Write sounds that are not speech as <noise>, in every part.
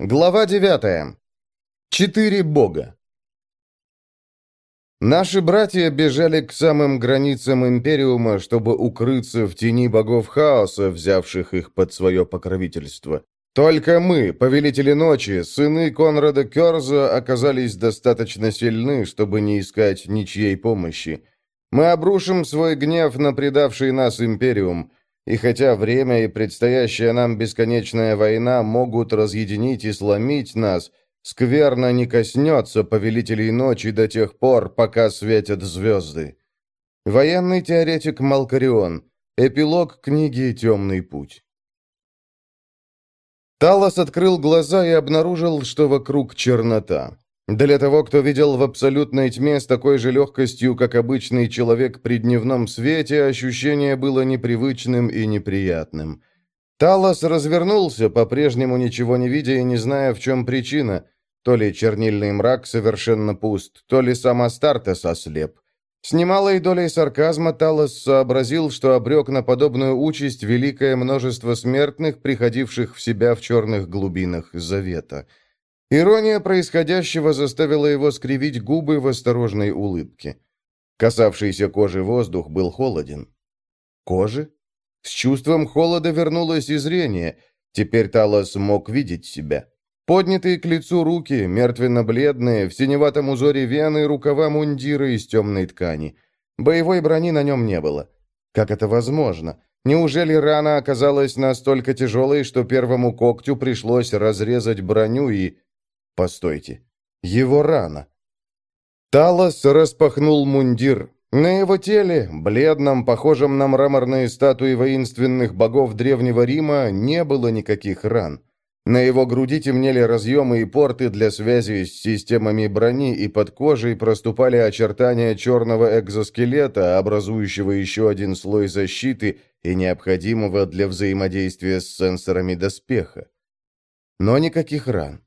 Глава 9. Четыре бога. Наши братья бежали к самым границам Империума, чтобы укрыться в тени богов хаоса, взявших их под свое покровительство. Только мы, повелители ночи, сыны Конрада Керза, оказались достаточно сильны, чтобы не искать ничьей помощи. Мы обрушим свой гнев на предавший нас Империум, и хотя время и предстоящая нам бесконечная война могут разъединить и сломить нас, скверно не коснется повелителей ночи до тех пор, пока светят звезды. Военный теоретик Малкарион. Эпилог книги «Темный путь». Талос открыл глаза и обнаружил, что вокруг чернота. Для того, кто видел в абсолютной тьме с такой же легкостью, как обычный человек при дневном свете, ощущение было непривычным и неприятным. Талос развернулся, по-прежнему ничего не видя и не зная, в чем причина. То ли чернильный мрак совершенно пуст, то ли сам Астартес ослеп. С немалой долей сарказма Талос сообразил, что обрек на подобную участь великое множество смертных, приходивших в себя в черных глубинах Завета – Ирония происходящего заставила его скривить губы в осторожной улыбке. Касавшийся кожи воздух был холоден. Кожи? С чувством холода вернулось и зрение. Теперь Талос мог видеть себя. Поднятые к лицу руки, мертвенно-бледные, в синеватом узоре вены, рукава мундира из темной ткани. Боевой брони на нем не было. Как это возможно? Неужели рана оказалась настолько тяжелой, что первому когтю пришлось разрезать броню и... Постойте. Его рана. Талос распахнул мундир. На его теле, бледном, похожем на мраморные статуи воинственных богов Древнего Рима, не было никаких ран. На его груди темнели разъемы и порты для связи с системами брони, и под кожей проступали очертания черного экзоскелета, образующего еще один слой защиты и необходимого для взаимодействия с сенсорами доспеха. Но никаких ран.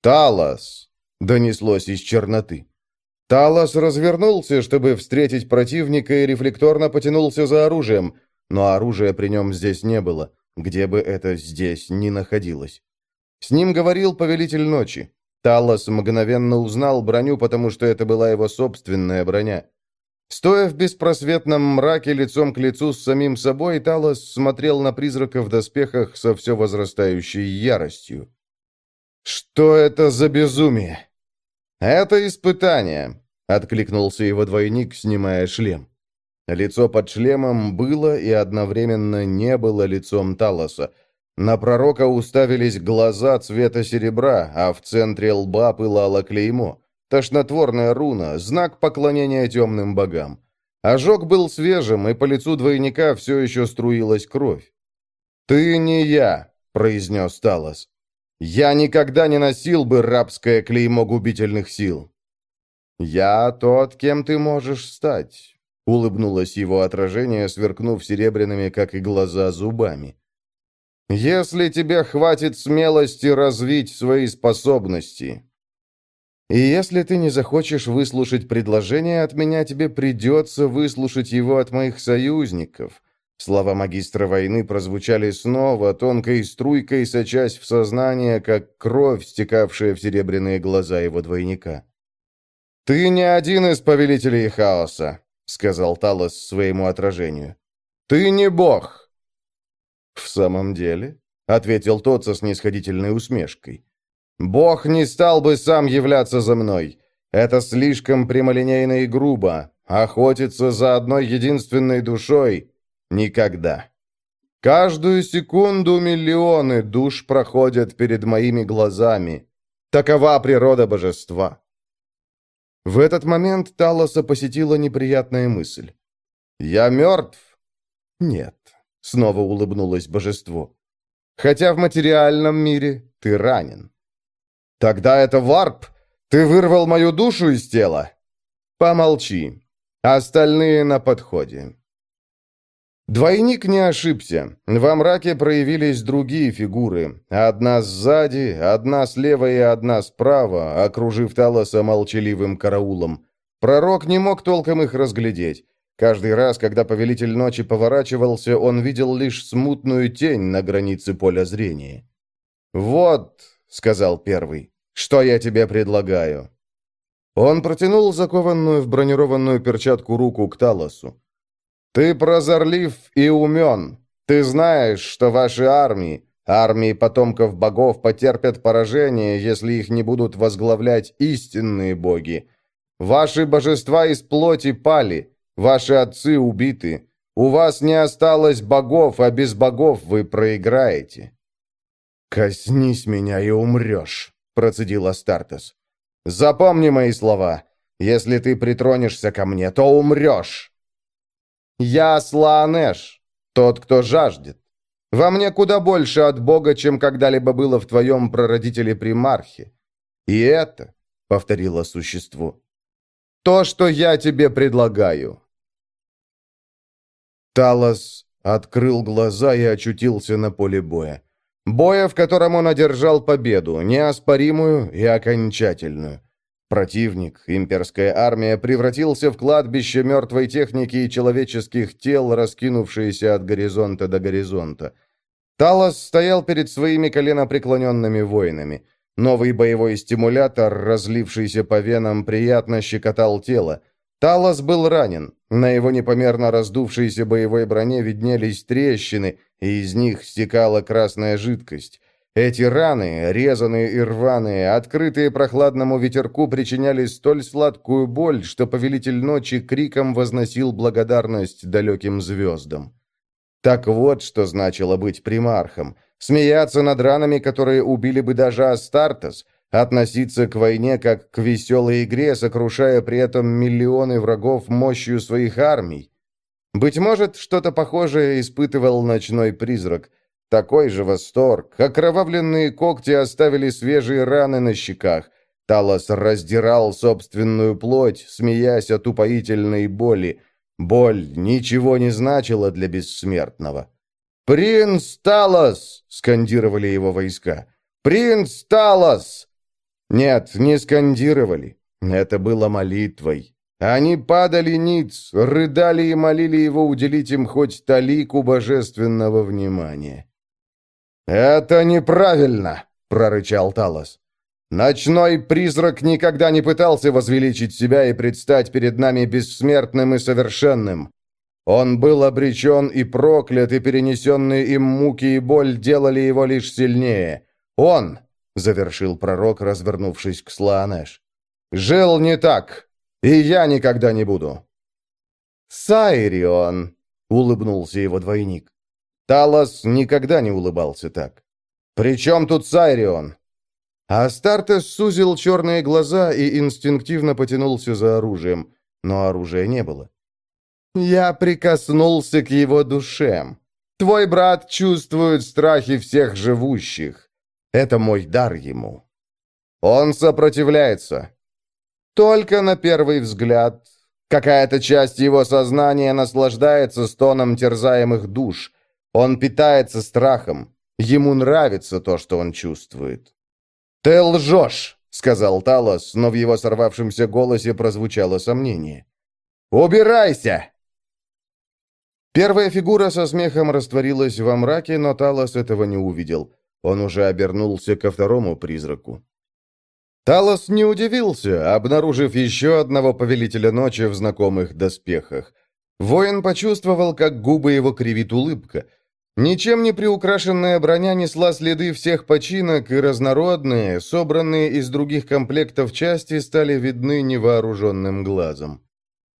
«Талос!» — донеслось из черноты. Талос развернулся, чтобы встретить противника, и рефлекторно потянулся за оружием, но оружия при нем здесь не было, где бы это здесь ни находилось. С ним говорил повелитель ночи. Талос мгновенно узнал броню, потому что это была его собственная броня. Стоя в беспросветном мраке лицом к лицу с самим собой, Талос смотрел на призрака в доспехах со все возрастающей яростью. «Что это за безумие?» «Это испытание», — откликнулся его двойник, снимая шлем. Лицо под шлемом было и одновременно не было лицом Талоса. На пророка уставились глаза цвета серебра, а в центре лба пылало клеймо. Тошнотворная руна, знак поклонения темным богам. Ожог был свежим, и по лицу двойника все еще струилась кровь. «Ты не я», — произнес Талос. Я никогда не носил бы рабское клеймо губительных сил. Я тот, кем ты можешь стать, улыбнулось его отражение, сверкнув серебряными, как и глаза, зубами. Если тебе хватит смелости развить свои способности. И если ты не захочешь выслушать предложение от меня, тебе придется выслушать его от моих союзников. Слова магистра войны прозвучали снова, тонкой струйкой сочась в сознание, как кровь, стекавшая в серебряные глаза его двойника. «Ты не один из повелителей хаоса», — сказал Талос своему отражению. «Ты не бог». «В самом деле?» — ответил тот со снисходительной усмешкой. «Бог не стал бы сам являться за мной. Это слишком прямолинейно и грубо. Охотиться за одной единственной душой Никогда. Каждую секунду миллионы душ проходят перед моими глазами. Такова природа божества. В этот момент Талоса посетила неприятная мысль. «Я мертв?» «Нет», — снова улыбнулось божество. «Хотя в материальном мире ты ранен». «Тогда это варп! Ты вырвал мою душу из тела?» «Помолчи. Остальные на подходе. Двойник не ошибся. Во мраке проявились другие фигуры. Одна сзади, одна слева и одна справа, окружив Талоса молчаливым караулом. Пророк не мог толком их разглядеть. Каждый раз, когда Повелитель Ночи поворачивался, он видел лишь смутную тень на границе поля зрения. «Вот», — сказал первый. «Что я тебе предлагаю?» Он протянул закованную в бронированную перчатку руку к Талосу. «Ты прозорлив и умен. Ты знаешь, что ваши армии, армии потомков богов, потерпят поражение, если их не будут возглавлять истинные боги. Ваши божества из плоти пали, ваши отцы убиты. У вас не осталось богов, а без богов вы проиграете». «Коснись меня и умрешь», — процедил Астартес. «Запомни мои слова. Если ты притронешься ко мне, то умрешь». «Я Слаанеш, тот, кто жаждет. Во мне куда больше от Бога, чем когда-либо было в твоем прародителе Примархе. И это, — повторило существо, — то, что я тебе предлагаю». Талос открыл глаза и очутился на поле боя. Боя, в котором он одержал победу, неоспоримую и окончательную. Противник, имперская армия, превратился в кладбище мертвой техники и человеческих тел, раскинувшиеся от горизонта до горизонта. Талос стоял перед своими коленопреклоненными воинами. Новый боевой стимулятор, разлившийся по венам, приятно щекотал тело. Талос был ранен. На его непомерно раздувшейся боевой броне виднелись трещины, и из них стекала красная жидкость. Эти раны, резаные и рваные, открытые прохладному ветерку, причиняли столь сладкую боль, что повелитель ночи криком возносил благодарность далеким звездам. Так вот, что значило быть примархом. Смеяться над ранами, которые убили бы даже Астартес — относиться к войне как к веселой игре, сокрушая при этом миллионы врагов мощью своих армий. Быть может, что-то похожее испытывал ночной призрак. Такой же восторг. Окровавленные когти оставили свежие раны на щеках. Талос раздирал собственную плоть, смеясь от упоительной боли. Боль ничего не значила для бессмертного. «Принц Талос!» — скандировали его войска. «Принц Талос!» Нет, не скандировали. Это было молитвой. Они падали ниц, рыдали и молили его уделить им хоть талику божественного внимания. «Это неправильно!» — прорычал Талос. «Ночной призрак никогда не пытался возвеличить себя и предстать перед нами бессмертным и совершенным. Он был обречен и проклят, и перенесенные им муки и боль делали его лишь сильнее. Он, завершил пророк, развернувшись к Слаанеш. «Жил не так, и я никогда не буду». «Сайрион», — улыбнулся его двойник. Талос никогда не улыбался так. «При чем тут Сайрион?» Астартес сузил черные глаза и инстинктивно потянулся за оружием, но оружия не было. «Я прикоснулся к его душе. Твой брат чувствует страхи всех живущих. Это мой дар ему. Он сопротивляется. Только на первый взгляд. Какая-то часть его сознания наслаждается стоном терзаемых душ. Он питается страхом. Ему нравится то, что он чувствует. «Ты лжешь!» — сказал Талос, но в его сорвавшемся голосе прозвучало сомнение. «Убирайся!» Первая фигура со смехом растворилась во мраке, но Талос этого не увидел. Он уже обернулся ко второму призраку. Талос не удивился, обнаружив еще одного повелителя ночи в знакомых доспехах. Воин почувствовал, как губы его кривит улыбка. Ничем не приукрашенная броня несла следы всех починок, и разнородные, собранные из других комплектов части, стали видны невооруженным глазом.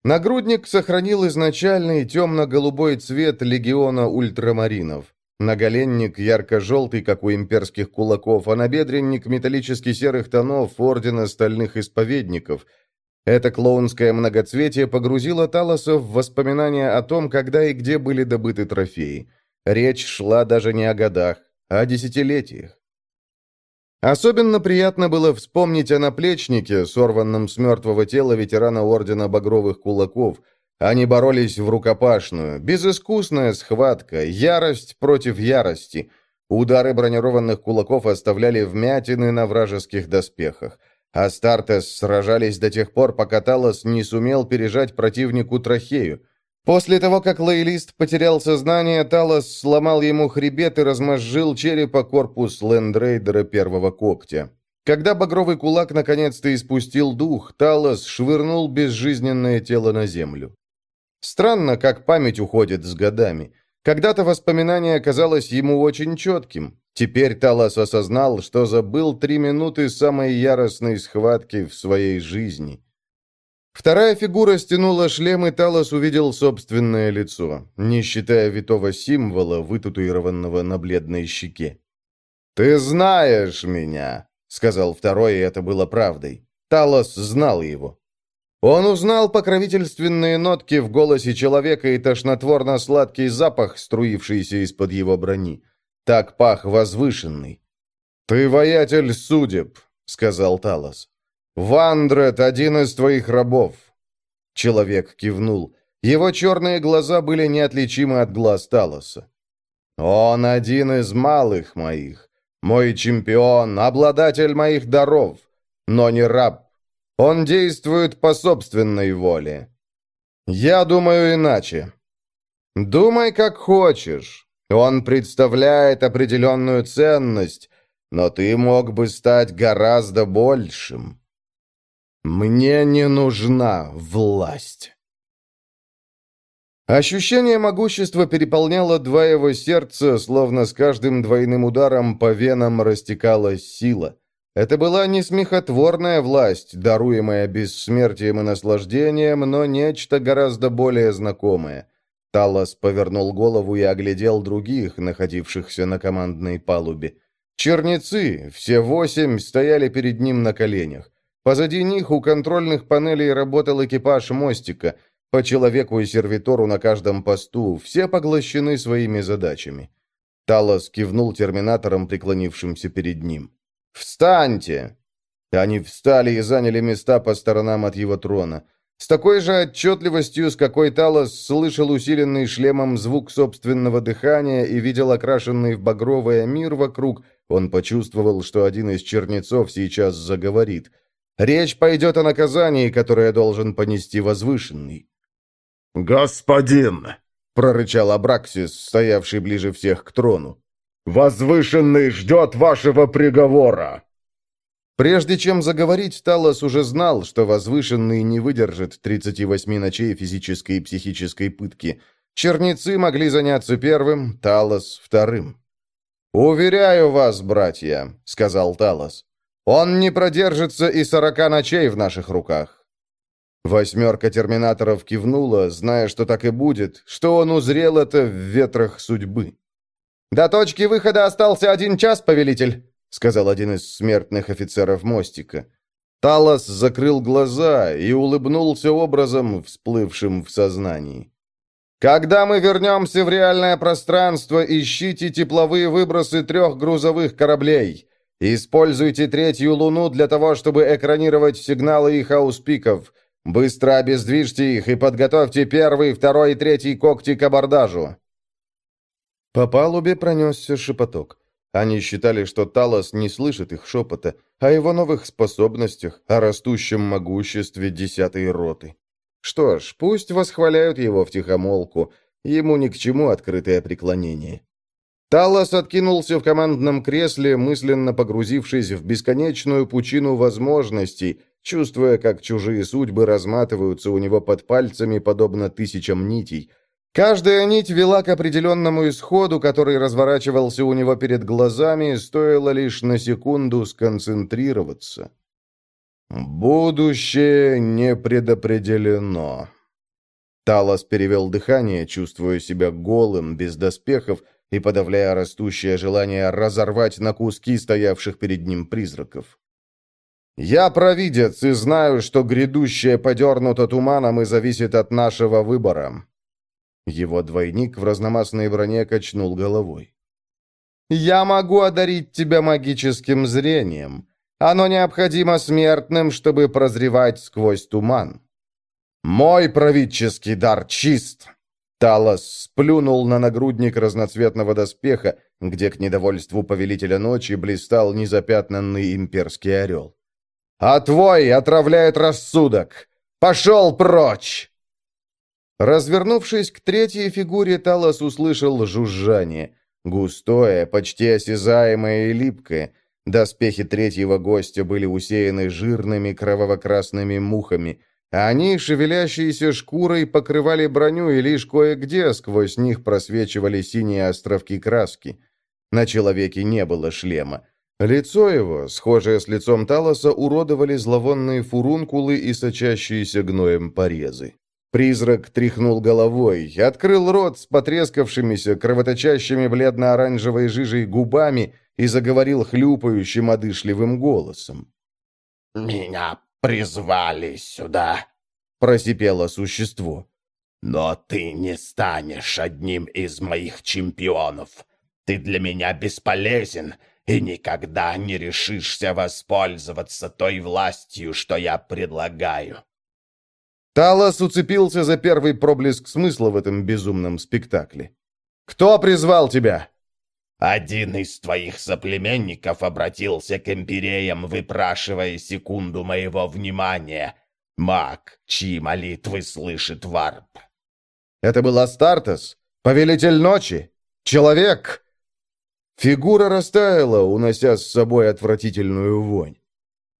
Нагрудник сохранил изначальный темно-голубой цвет легиона ультрамаринов. Наголенник ярко-желтый, как у имперских кулаков, а набедренник металлически серых тонов Ордена Стальных Исповедников. Это клоунское многоцветие погрузило Талоса в воспоминания о том, когда и где были добыты трофеи. Речь шла даже не о годах, а о десятилетиях. Особенно приятно было вспомнить о наплечнике, сорванном с мертвого тела ветерана Ордена Багровых Кулаков – они боролись в рукопашную, безыскусная схватка, ярость против ярости. Удары бронированных кулаков оставляли вмятины на вражеских доспехах. Астартес сражались до тех пор, пока Талос не сумел пережать противнику трахею. После того, как Лейлист потерял сознание, Талос сломал ему хребет и размозжил черепа корпус лендрейдера первого когтя. Когда багровый кулак наконец-то испустил дух, Талос швырнул безжизненное тело на землю. Странно, как память уходит с годами. Когда-то воспоминание казалось ему очень четким. Теперь Талос осознал, что забыл три минуты самой яростной схватки в своей жизни. Вторая фигура стянула шлем, и Талос увидел собственное лицо, не считая витого символа, вытатуированного на бледной щеке. «Ты знаешь меня», — сказал второй, и это было правдой. Талос знал его. Он узнал покровительственные нотки в голосе человека и тошнотворно-сладкий запах, струившийся из-под его брони. Так пах возвышенный. «Ты воятель судеб», — сказал Талос. «Вандрет — один из твоих рабов». Человек кивнул. Его черные глаза были неотличимы от глаз Талоса. «Он один из малых моих, мой чемпион, обладатель моих даров, но не раб. Он действует по собственной воле. Я думаю иначе. Думай, как хочешь. Он представляет определенную ценность, но ты мог бы стать гораздо большим. Мне не нужна власть. Ощущение могущества переполняло два его сердца, словно с каждым двойным ударом по венам растекалась сила. Это была не смехотворная власть, даруемая бессмертием и наслаждением, но нечто гораздо более знакомое. Талос повернул голову и оглядел других, находившихся на командной палубе. Черницы, все восемь, стояли перед ним на коленях. Позади них у контрольных панелей работал экипаж мостика. По человеку и сервитору на каждом посту, все поглощены своими задачами. Талос кивнул терминатором, преклонившимся перед ним. «Встаньте!» Они встали и заняли места по сторонам от его трона. С такой же отчетливостью, с какой Талос слышал усиленный шлемом звук собственного дыхания и видел окрашенный в багровое мир вокруг, он почувствовал, что один из чернецов сейчас заговорит – Речь пойдет о наказании, которое должен понести возвышенный». «Господин!» — прорычал Абраксис, стоявший ближе всех к трону. «Возвышенный ждет вашего приговора!» Прежде чем заговорить, Талос уже знал, что возвышенный не выдержит 38 ночей физической и психической пытки. Черницы могли заняться первым, Талос — вторым. «Уверяю вас, братья», — сказал Талос, он не продержится и сорока ночей в наших руках. Восьмерка терминаторов кивнула, зная, что так и будет, что он узрел это в ветрах судьбы. «До точки выхода остался один час, повелитель», — сказал один из смертных офицеров мостика. Талос закрыл глаза и улыбнулся образом, всплывшим в сознании. «Когда мы вернемся в реальное пространство, ищите тепловые выбросы трех грузовых кораблей. Используйте третью луну для того, чтобы экранировать сигналы их ауспиков. Быстро обездвижьте их и подготовьте первый, второй и третий когти к абордажу». По палубе пронесся шепоток. Они считали, что Талос не слышит их шепота, о его новых способностях, о растущем могуществе десятой роты. Что ж, пусть восхваляют его втихомолку, ему ни к чему открытое преклонение. Талос откинулся в командном кресле, мысленно погрузившись в бесконечную пучину возможностей, чувствуя, как чужие судьбы разматываются у него под пальцами, подобно тысячам нитей. Каждая нить вела к определенному исходу, который разворачивался у него перед глазами, стоило лишь на секунду сконцентрироваться. «Будущее не предопределено». Талос перевел дыхание, чувствуя себя голым, без доспехов, и подавляя растущее желание разорвать на куски стоявших перед ним призраков. «Я провидец и знаю, что грядущее подернуто туманом и зависит от нашего выбора». Его двойник в разномастной броне качнул головой. «Я могу одарить тебя магическим зрением. Оно необходимо смертным, чтобы прозревать сквозь туман. Мой правительский дар чист, Талос сплюнул на нагрудник разноцветного доспеха, где к недовольству повелителя ночи блистал незапятнанный имперский орел. «А твой отравляет рассудок! Пошел прочь!» Развернувшись к третьей фигуре, Талос услышал жужжание. Густое, почти осязаемое и липкое. Доспехи третьего гостя были усеяны жирными кроваво-красными мухами. Они, шевелящиеся шкурой, покрывали броню, и лишь кое-где сквозь них просвечивали синие островки краски. На человеке не было шлема. Лицо его, схожее с лицом Талоса, уродовали зловонные фурункулы и сочащиеся гноем порезы. Призрак тряхнул головой, открыл рот с потрескавшимися, кровоточащими бледно-оранжевой жижей губами и заговорил хлюпающим, одышливым голосом. «Меня призвали сюда», — просипело существо. «Но ты не станешь одним из моих чемпионов. Ты для меня бесполезен и никогда не решишься воспользоваться той властью, что я предлагаю. Талос уцепился за первый проблеск смысла в этом безумном спектакле. «Кто призвал тебя?» «Один из твоих соплеменников обратился к империям, выпрашивая секунду моего внимания. Маг, чьи молитвы слышит варп». «Это был Астартес? Повелитель ночи? Человек?» Фигура растаяла, унося с собой отвратительную вонь.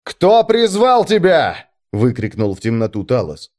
«Кто призвал тебя?» — выкрикнул в темноту Талос.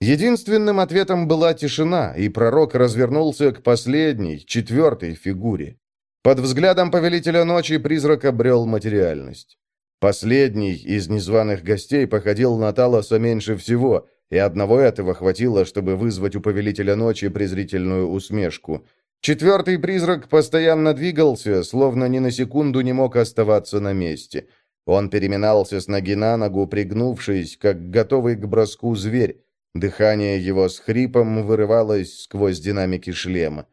Единственным ответом была тишина, и пророк развернулся к последней, четвертой фигуре. Под взглядом повелителя ночи призрак обрел материальность. Последний из незваных гостей походил на Талоса меньше всего, и одного этого хватило, чтобы вызвать у повелителя ночи презрительную усмешку. Четвертый призрак постоянно двигался, словно ни на секунду не мог оставаться на месте. Он переминался с ноги на ногу, пригнувшись, как готовый к броску зверь, Дыхание его с хрипом вырывалось сквозь динамики шлема.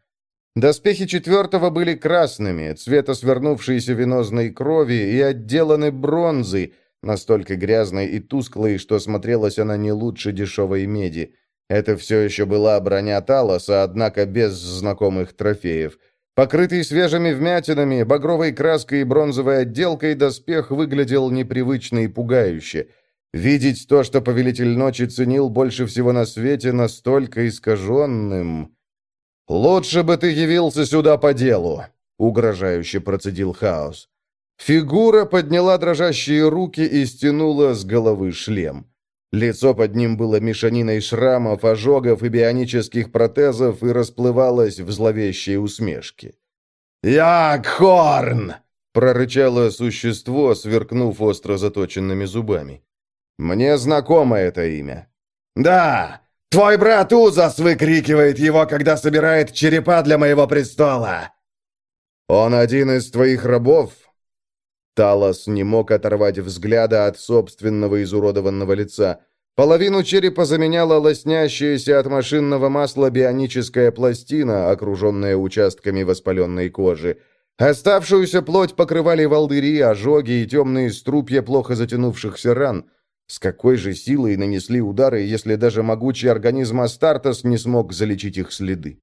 Доспехи четвертого были красными, цвета свернувшейся венозной крови и отделаны бронзой, настолько грязной и тусклой, что смотрелась она не лучше дешевой меди. Это все еще была броня Талоса, однако без знакомых трофеев. Покрытый свежими вмятинами, багровой краской и бронзовой отделкой, доспех выглядел непривычно и пугающе – Видеть то, что повелитель ночи ценил больше всего на свете, настолько искаженным... «Лучше бы ты явился сюда по делу», — угрожающе процедил Хаос. Фигура подняла дрожащие руки и стянула с головы шлем. Лицо под ним было мешаниной шрамов, ожогов и бионических протезов и расплывалось в зловещей усмешке. «Якхорн!» — прорычало существо, сверкнув остро заточенными зубами. «Мне знакомо это имя». «Да, твой брат Узас выкрикивает его, когда собирает черепа для моего престола». «Он один из твоих рабов?» Талос не мог оторвать взгляда от собственного изуродованного лица. Половину черепа заменяла лоснящаяся от машинного масла бионическая пластина, окруженная участками воспаленной кожи. Оставшуюся плоть покрывали волдыри, ожоги и темные струпья плохо затянувшихся ран. С какой же силой нанесли удары, если даже могучий организм Астартес не смог залечить их следы?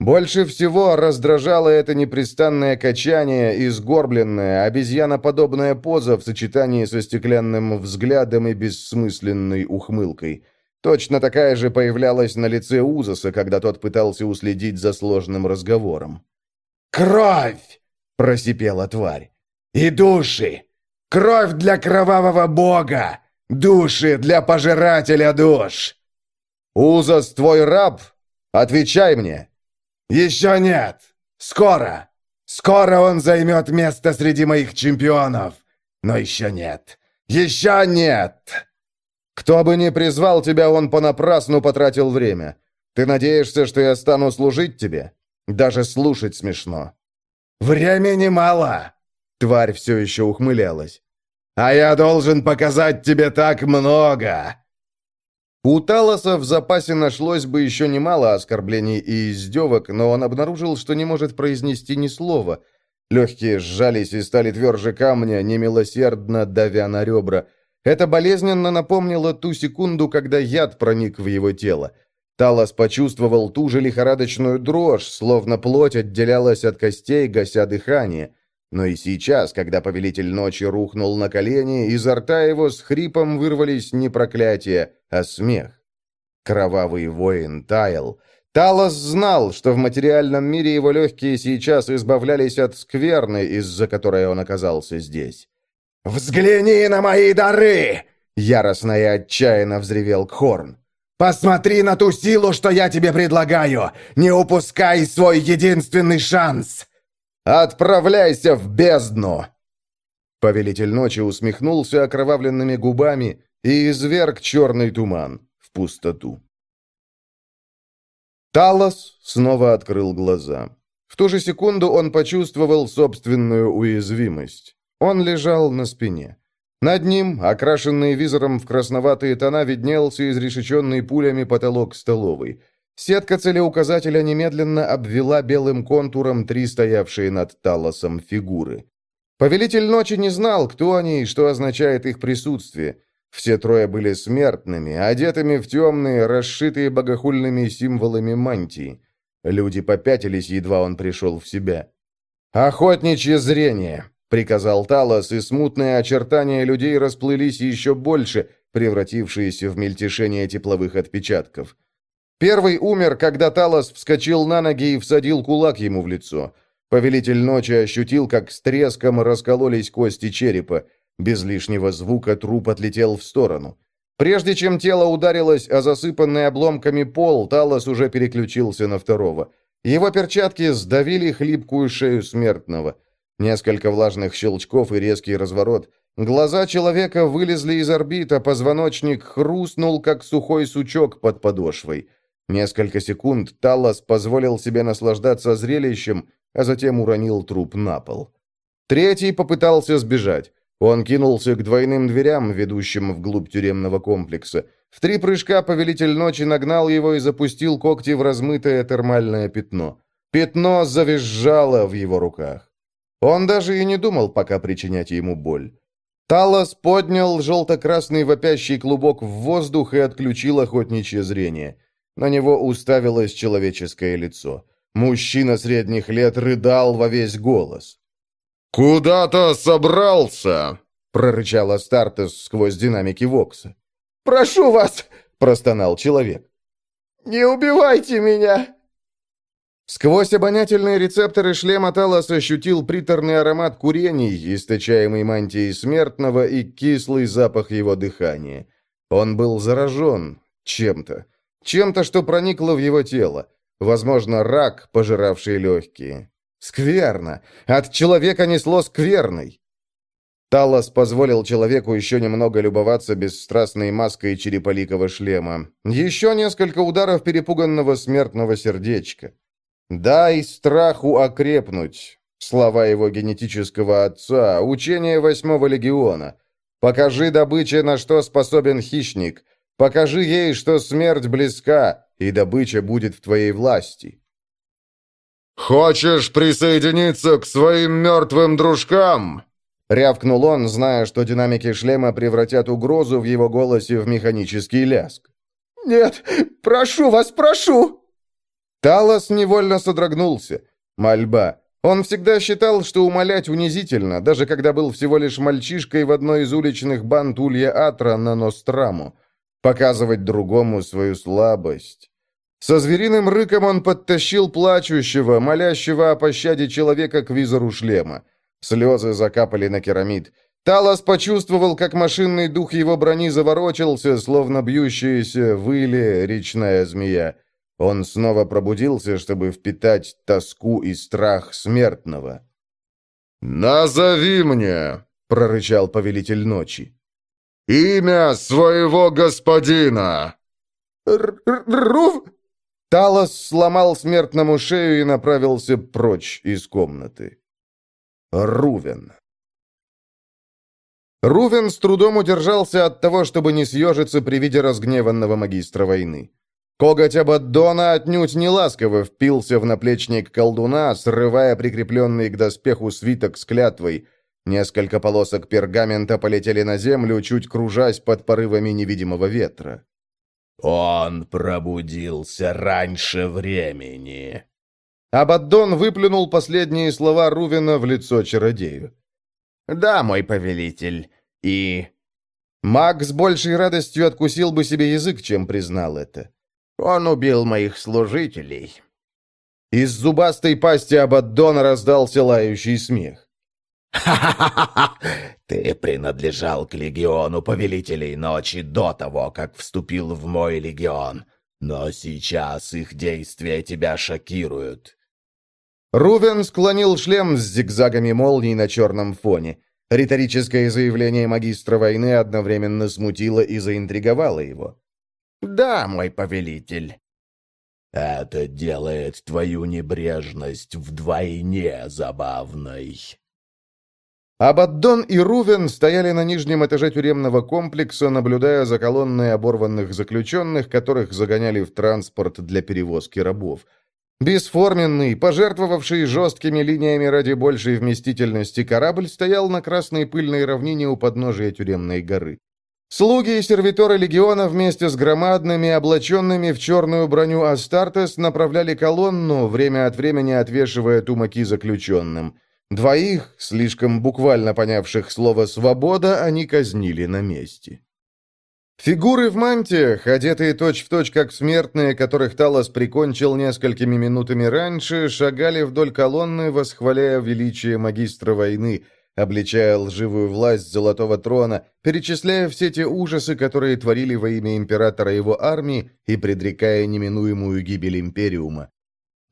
Больше всего раздражало это непрестанное качание и сгорбленная, обезьяноподобная поза в сочетании со стеклянным взглядом и бессмысленной ухмылкой. Точно такая же появлялась на лице Узаса, когда тот пытался уследить за сложным разговором. «Кровь!» — просипела тварь. «И души! Кровь для кровавого бога! Души для пожирателя душ!» «Узас твой раб? Отвечай мне!» «Еще нет! Скоро! Скоро он займет место среди моих чемпионов! Но еще нет! Еще нет!» «Кто бы ни призвал тебя, он понапрасну потратил время. Ты надеешься, что я стану служить тебе? Даже слушать смешно». «Времени мало!» Тварь все еще ухмылялась. А я должен показать тебе так много!» У Талоса в запасе нашлось бы еще немало оскорблений и издевок, но он обнаружил, что не может произнести ни слова. Легкие сжались и стали тверже камня, немилосердно давя на ребра. Это болезненно напомнило ту секунду, когда яд проник в его тело. Талос почувствовал ту же лихорадочную дрожь, словно плоть отделялась от костей, гася дыхание. Но и сейчас, когда повелитель ночи рухнул на колени, изо рта его с хрипом вырвались не проклятия, а смех. Кровавый воин таял. Талос знал, что в материальном мире его легкие сейчас избавлялись от скверны, из-за которой он оказался здесь. «Взгляни на мои дары!» — яростно и отчаянно взревел Кхорн. «Посмотри на ту силу, что я тебе предлагаю! Не упускай свой единственный шанс!» «Отправляйся в бездну!» Повелитель ночи усмехнулся окровавленными губами и изверг черный туман в пустоту. Талос снова открыл глаза. В ту же секунду он почувствовал собственную уязвимость. Он лежал на спине. Над ним, окрашенный визором в красноватые тона, виднелся изрешеченный пулями потолок столовой. Сетка целеуказателя немедленно обвела белым контуром три стоявшие над Талосом фигуры. Повелитель ночи не знал, кто они и что означает их присутствие. Все трое были смертными, одетыми в темные, расшитые богохульными символами мантии. Люди попятились, едва он пришел в себя. «Охотничье зрение!» — приказал Талос, и смутные очертания людей расплылись еще больше, превратившиеся в мельтешение тепловых отпечатков. Первый умер, когда Талос вскочил на ноги и всадил кулак ему в лицо. Повелитель ночи ощутил, как с треском раскололись кости черепа. Без лишнего звука труп отлетел в сторону. Прежде чем тело ударилось о засыпанный обломками пол, Талос уже переключился на второго. Его перчатки сдавили хлипкую шею смертного. Несколько влажных щелчков и резкий разворот. Глаза человека вылезли из орбит, а позвоночник хрустнул, как сухой сучок под подошвой. Несколько секунд Талос позволил себе наслаждаться зрелищем, а затем уронил труп на пол. Третий попытался сбежать. Он кинулся к двойным дверям, ведущим вглубь тюремного комплекса. В три прыжка повелитель ночи нагнал его и запустил когти в размытое термальное пятно. Пятно завизжало в его руках. Он даже и не думал пока причинять ему боль. Талос поднял желто-красный вопящий клубок в воздух и отключил охотничье зрение. На него уставилось человеческое лицо. Мужчина средних лет рыдал во весь голос. «Куда-то собрался!» — прорычал Астартес сквозь динамики Вокса. «Прошу вас!» — простонал человек. «Не убивайте меня!» Сквозь обонятельные рецепторы шлема Талос ощутил приторный аромат курений, источаемый мантией смертного, и кислый запах его дыхания. Он был заражен чем-то. Чем-то, что проникло в его тело. Возможно, рак, пожиравший легкие. Скверно. От человека несло скверной. Талос позволил человеку еще немного любоваться бесстрастной маской череполикого шлема. Еще несколько ударов перепуганного смертного сердечка. «Дай страху окрепнуть», слова его генетического отца, учение восьмого легиона. «Покажи добыче, на что способен хищник. Покажи ей, что смерть близка, и добыча будет в твоей власти». «Хочешь присоединиться к своим мертвым дружкам?» Рявкнул он, зная, что динамики шлема превратят угрозу в его голосе в механический ляск. «Нет, прошу вас, прошу!» Талос невольно содрогнулся. Мольба. Он всегда считал, что умолять унизительно, даже когда был всего лишь мальчишкой в одной из уличных банд Улья-Атра на Ностраму показывать другому свою слабость. Со звериным рыком он подтащил плачущего, молящего о пощаде человека к визору шлема. Слезы закапали на керамид. Талос почувствовал, как машинный дух его брони заворочился, словно бьющаяся выли речная змея. Он снова пробудился, чтобы впитать тоску и страх смертного. «Назови мне!» — прорычал повелитель ночи. «Имя своего господина!» «Рув...» Талос сломал смертному шею и направился прочь из комнаты. Рувен. Рувен с трудом удержался от того, чтобы не съежиться при виде разгневанного магистра войны. Коготь Абаддона отнюдь не ласково впился в наплечник колдуна, срывая прикрепленный к доспеху свиток с клятвой, Несколько полосок пергамента полетели на землю, чуть кружась под порывами невидимого ветра. «Он пробудился раньше времени». Абаддон выплюнул последние слова Рувена в лицо чародею. «Да, мой повелитель, и...» Маг с большей радостью откусил бы себе язык, чем признал это. Он убил моих служителей». Из зубастой пасти Абаддона раздался лающий смех. «Ха-ха-ха! <laughs> Ты принадлежал к легиону повелителей ночи до того, как вступил в мой легион, но сейчас их действия тебя шокируют». Рувен склонил шлем с зигзагами молний на черном фоне. Риторическое заявление магистра войны одновременно смутило и заинтриговало его. «Да, мой повелитель». «Это делает твою небрежность вдвойне забавной». Абаддон и Рувен стояли на нижнем этаже тюремного комплекса, наблюдая за колонной оборванных заключенных, которых загоняли в транспорт для перевозки рабов. Бесформенный, пожертвовавший жесткими линиями ради большей вместительности корабль стоял на красной пыльной равнине у подножия тюремной горы. Слуги и сервиторы легиона вместе с громадными, облаченными в черную броню Астартес направляли колонну, время от времени отвешивая тумаки заключенным. Двоих, слишком буквально понявших слово «свобода», они казнили на месте. Фигуры в мантиях, одетые точь-в-точь точь как смертные, которых Талос прикончил несколькими минутами раньше, шагали вдоль колонны, восхваляя величие магистра войны, обличая лживую власть Золотого Трона, перечисляя все те ужасы, которые творили во имя императора его армии и предрекая неминуемую гибель Империума.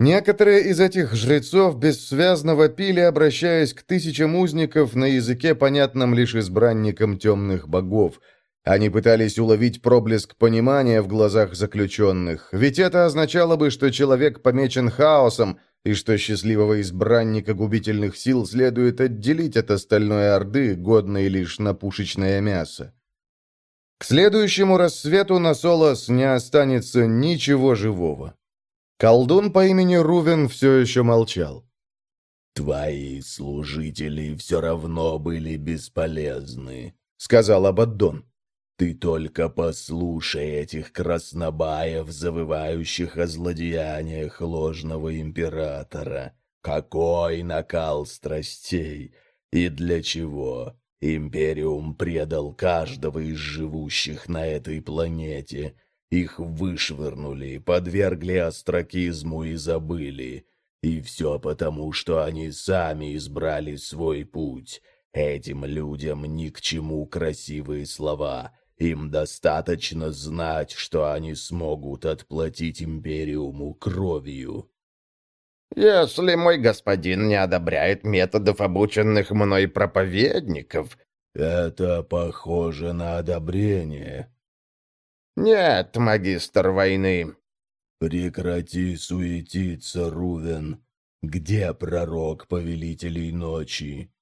Некоторые из этих жрецов бессвязно вопили, обращаясь к тысячам узников на языке, понятном лишь избранникам темных богов – они пытались уловить проблеск понимания в глазах заключенных, ведь это означало бы, что человек помечен хаосом, и что счастливого избранника губительных сил следует отделить от остальной орды, годной лишь на пушечное мясо. К следующему рассвету на Солос не останется ничего живого. Колдун по имени Рувен все еще молчал. «Твои служители все равно были бесполезны», — сказал Абаддон. Ты только послушай этих краснобаев, завывающих о злодеяниях ложного императора. Какой накал страстей! И для чего? Империум предал каждого из живущих на этой планете. Их вышвырнули, подвергли остракизму и забыли. И все потому, что они сами избрали свой путь. Этим людям ни к чему красивые слова — им достаточно знать, что они смогут отплатить Империуму кровью. «Если мой господин не одобряет методов обученных мной проповедников...» «Это похоже на одобрение». «Нет, магистр войны». «Прекрати суетиться, Рувен. Где пророк повелителей ночи?»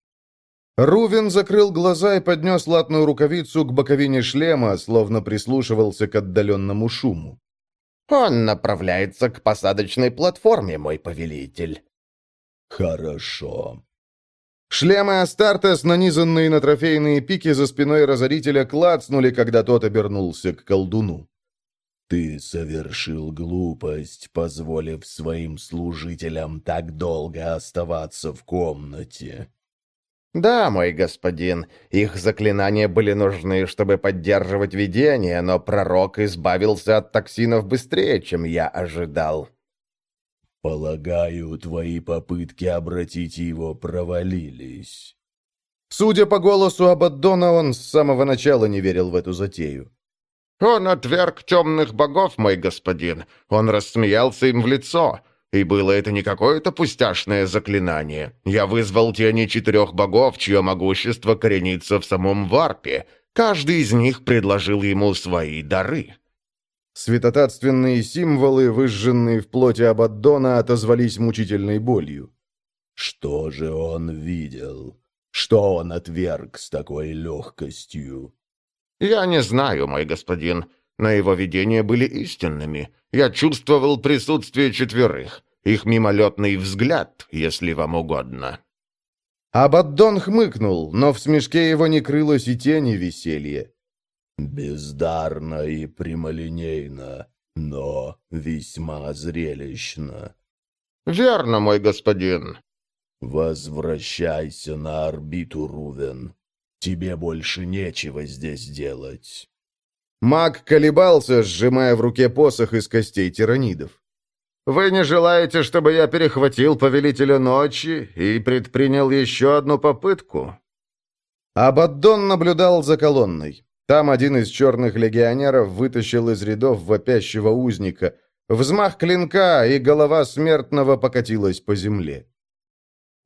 Рувен закрыл глаза и поднес латную рукавицу к боковине шлема, словно прислушивался к отдаленному шуму. «Он направляется к посадочной платформе, мой повелитель». «Хорошо». Шлемы Астартес, нанизанные на трофейные пики за спиной разорителя, клацнули, когда тот обернулся к колдуну. «Ты совершил глупость, позволив своим служителям так долго оставаться в комнате». «Да, мой господин, их заклинания были нужны, чтобы поддерживать видение, но пророк избавился от токсинов быстрее, чем я ожидал». «Полагаю, твои попытки обратить его провалились». Судя по голосу Абаддона, он с самого начала не верил в эту затею. «Он отверг темных богов, мой господин. Он рассмеялся им в лицо. И было это не какое-то пустяшное заклинание. Я вызвал тени четырех богов, чье могущество коренится в самом варпе. Каждый из них предложил ему свои дары. Святотатственные символы, выжженные в плоти Абаддона, отозвались мучительной болью. «Что же он видел? Что он отверг с такой легкостью?» «Я не знаю, мой господин, но его видения были истинными. Я чувствовал присутствие четверых. Их мимолетный взгляд, если вам угодно». Абаддон хмыкнул, но в смешке его не крылось и тени веселья. «Бездарно и прямолинейно, но весьма зрелищно». «Верно, мой господин». «Возвращайся на орбиту, Рувен. Тебе больше нечего здесь делать». Маг колебался, сжимая в руке посох из костей тиранидов. «Вы не желаете, чтобы я перехватил Повелителя Ночи и предпринял еще одну попытку?» Абаддон наблюдал за колонной. Там один из черных легионеров вытащил из рядов вопящего узника. Взмах клинка, и голова смертного покатилась по земле.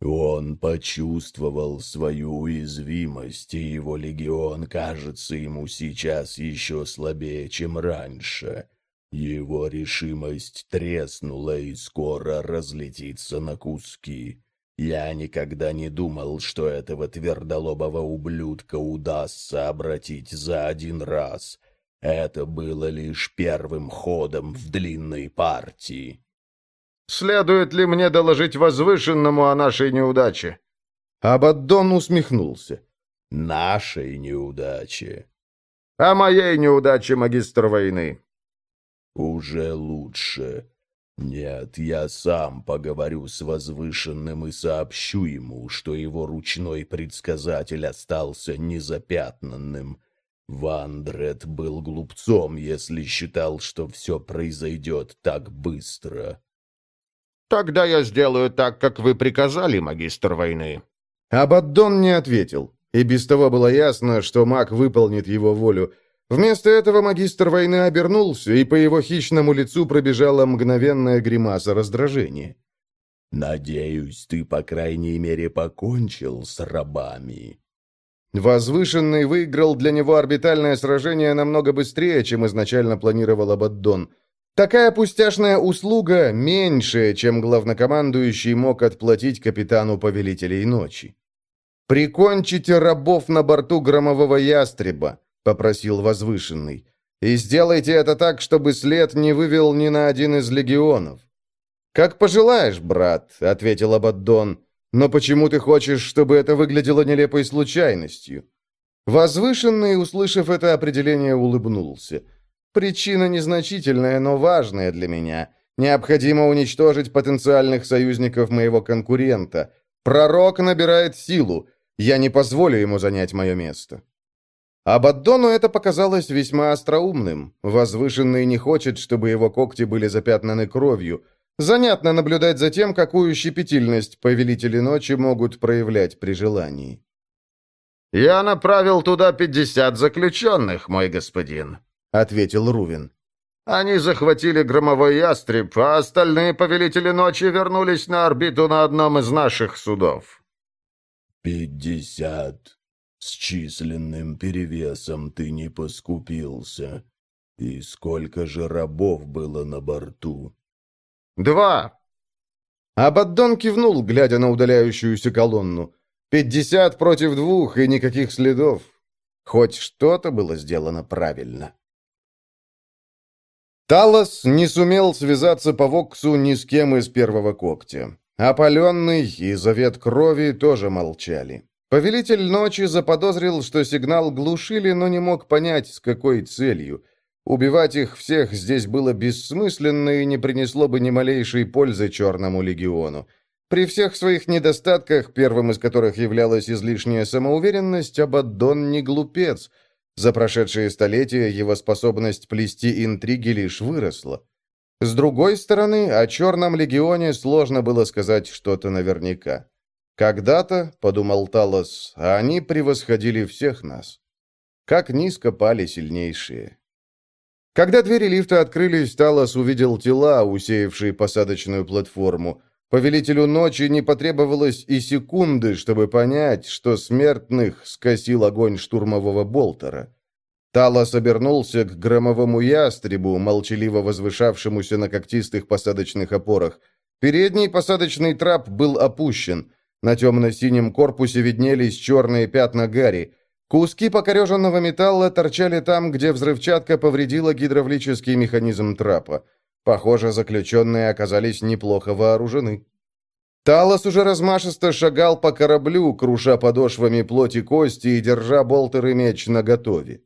Он почувствовал свою уязвимость, и его легион кажется ему сейчас еще слабее, чем раньше. Его решимость треснула и скоро разлетится на куски. Я никогда не думал, что этого твердолобого ублюдка удастся обратить за один раз. Это было лишь первым ходом в длинной партии. «Следует ли мне доложить возвышенному о нашей неудаче?» Абаддон усмехнулся. «Нашей неудаче». «О моей неудаче, магистр войны». «Уже лучше. Нет, я сам поговорю с возвышенным и сообщу ему, что его ручной предсказатель остался незапятнанным. Вандред был глупцом, если считал, что все произойдет так быстро». «Тогда я сделаю так, как вы приказали, магистр войны». Абаддон не ответил, и без того было ясно, что маг выполнит его волю. Вместо этого магистр войны обернулся, и по его хищному лицу пробежала мгновенная гримаса раздражения. «Надеюсь, ты, по крайней мере, покончил с рабами». Возвышенный выиграл для него орбитальное сражение намного быстрее, чем изначально планировал Абаддон – Такая пустяшная услуга меньше, чем главнокомандующий мог отплатить капитану Повелителей Ночи. «Прикончите рабов на борту громового ястреба», — попросил Возвышенный. «И сделайте это так, чтобы след не вывел ни на один из легионов». «Как пожелаешь, брат», — ответил Абаддон. «Но почему ты хочешь, чтобы это выглядело нелепой случайностью?» Возвышенный, услышав это определение, улыбнулся. Причина незначительная, но важная для меня. Необходимо уничтожить потенциальных союзников моего конкурента. Пророк набирает силу. Я не позволю ему занять мое место. Абаддону это показалось весьма остроумным. Возвышенный не хочет, чтобы его когти были запятнаны кровью. Занятно наблюдать за тем, какую щепетильность повелители ночи могут проявлять при желании. «Я направил туда пятьдесят заключенных, мой господин», ответил Рувин. «Они захватили громовой ястреб, а остальные повелители ночи вернулись на орбиту на одном из наших судов». «Пятьдесят. С численным перевесом ты не поскупился. И сколько же рабов было на борту?» «Два». Абаддон кивнул, глядя на удаляющуюся колонну. «Пятьдесят против двух, и никаких следов. Хоть что-то было сделано правильно». Талос не сумел связаться по Воксу ни с кем из первого когтя. Опаленный и завет крови тоже молчали. Повелитель ночи заподозрил, что сигнал глушили, но не мог понять, с какой целью. Убивать их всех здесь было бессмысленно и не принесло бы ни малейшей пользы Черному легиону. При всех своих недостатках, первым из которых являлась излишняя самоуверенность, Абаддон не глупец — за прошедшие столетия его способность плести интриги лишь выросла. С другой стороны, о Черном легионе сложно было сказать что-то наверняка. «Когда-то, — подумал Талос, — они превосходили всех нас. Как низко пали сильнейшие». Когда двери лифта открылись, Талос увидел тела, усеявшие посадочную платформу. Повелителю ночи не потребовалось и секунды, чтобы понять, что смертных скосил огонь штурмового болтера. Талос обернулся к громовому ястребу, молчаливо возвышавшемуся на когтистых посадочных опорах. Передний посадочный трап был опущен. На темно-синем корпусе виднелись черные пятна гари. Куски покореженного металла торчали там, где взрывчатка повредила гидравлический механизм трапа. Похоже, заключенные оказались неплохо вооружены. Талос уже размашисто шагал по кораблю, круша подошвами плоти кости и держа болтер и меч наготове.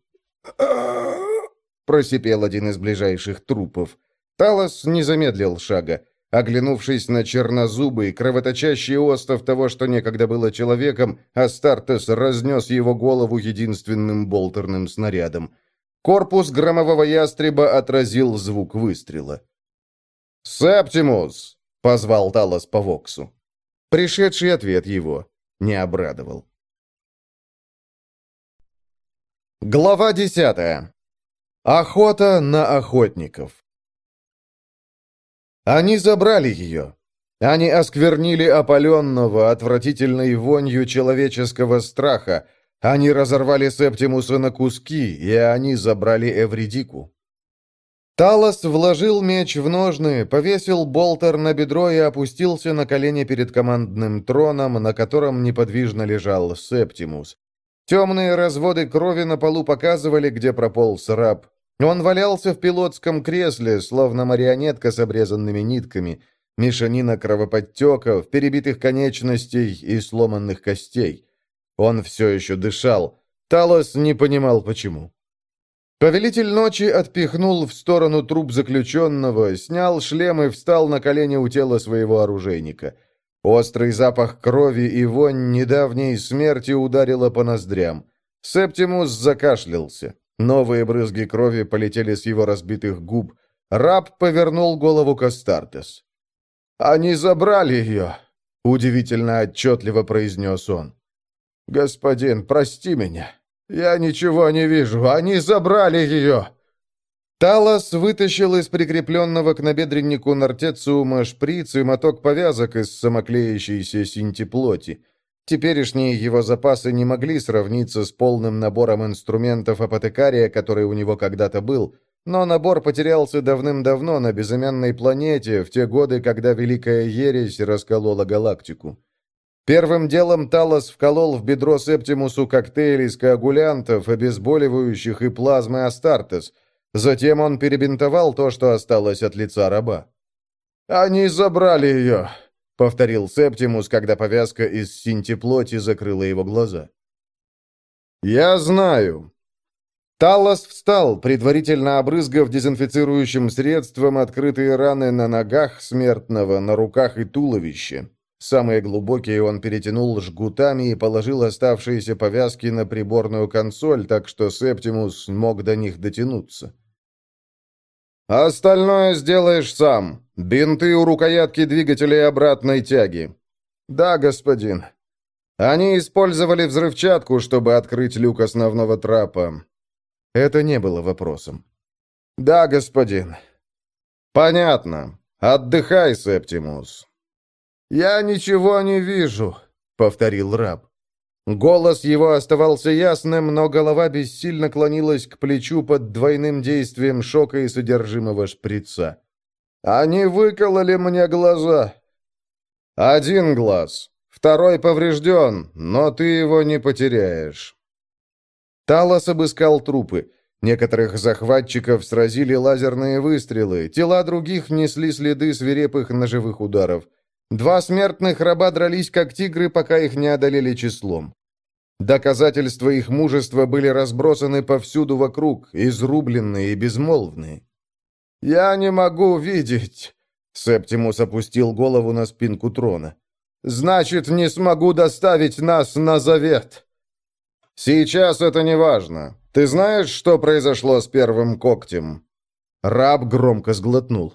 просипел один из ближайших трупов. Талос не замедлил шага. Оглянувшись на чернозубый, кровоточащий остов того, что некогда было человеком, Астартес разнес его голову единственным болтерным снарядом. Корпус громового ястреба отразил звук выстрела. «Септимус!» — позвал Талос по Воксу. Пришедший ответ его не обрадовал. Глава десятая. Охота на охотников. Они забрали ее. Они осквернили опаленного, отвратительной вонью человеческого страха. Они разорвали Септимуса на куски, и они забрали Эвридику. Талос вложил меч в ножны, повесил болтер на бедро и опустился на колени перед командным троном, на котором неподвижно лежал Септимус. Темные разводы крови на полу показывали, где прополз раб. Он валялся в пилотском кресле, словно марионетка с обрезанными нитками, мешанина кровоподтеков, перебитых конечностей и сломанных костей. Он все еще дышал. Талос не понимал, почему. Повелитель ночи отпихнул в сторону труп заключенного, снял шлем и встал на колени у тела своего оружейника. Острый запах крови и вонь недавней смерти ударила по ноздрям. Септимус закашлялся. Новые брызги крови полетели с его разбитых губ. Раб повернул голову к Астартес. «Они забрали ее!» — удивительно отчетливо произнес он. «Господин, прости меня. Я ничего не вижу. Они забрали ее!» Талос вытащил из прикрепленного к набедреннику нартециума шприц и моток повязок из самоклеящейся синтеплоти. Теперешние его запасы не могли сравниться с полным набором инструментов апотекария, который у него когда-то был, но набор потерялся давным-давно на безымянной планете, в те годы, когда Великая Ересь расколола галактику. Первым делом Талос вколол в бедро Септимусу коктейль из коагулянтов, обезболивающих и плазмы Астартес. Затем он перебинтовал то, что осталось от лица раба. «Они забрали ее!» — повторил Септимус, когда повязка из синтеплоти закрыла его глаза. «Я знаю». Талос встал, предварительно обрызгав дезинфицирующим средством открытые раны на ногах смертного, на руках и туловище. Самые глубокие он перетянул жгутами и положил оставшиеся повязки на приборную консоль, так что Септимус мог до них дотянуться. «Остальное сделаешь сам. Бинты у рукоятки двигателей обратной тяги». «Да, господин». Они использовали взрывчатку, чтобы открыть люк основного трапа. Это не было вопросом. «Да, господин». «Понятно. Отдыхай, Септимус». «Я ничего не вижу», — повторил раб. Голос его оставался ясным, но голова бессильно клонилась к плечу под двойным действием шока и содержимого шприца. «Они выкололи мне глаза!» «Один глаз. Второй поврежден, но ты его не потеряешь». Талос обыскал трупы. Некоторых захватчиков сразили лазерные выстрелы, тела других несли следы свирепых ножевых ударов. Два смертных раба дрались как тигры, пока их не одолели числом. Доказательства их мужества были разбросаны повсюду вокруг, изрубленные и безмолвные. «Я не могу видеть!» Септимус опустил голову на спинку трона. «Значит, не смогу доставить нас на завет!» «Сейчас это не важно. Ты знаешь, что произошло с первым когтем?» Раб громко сглотнул.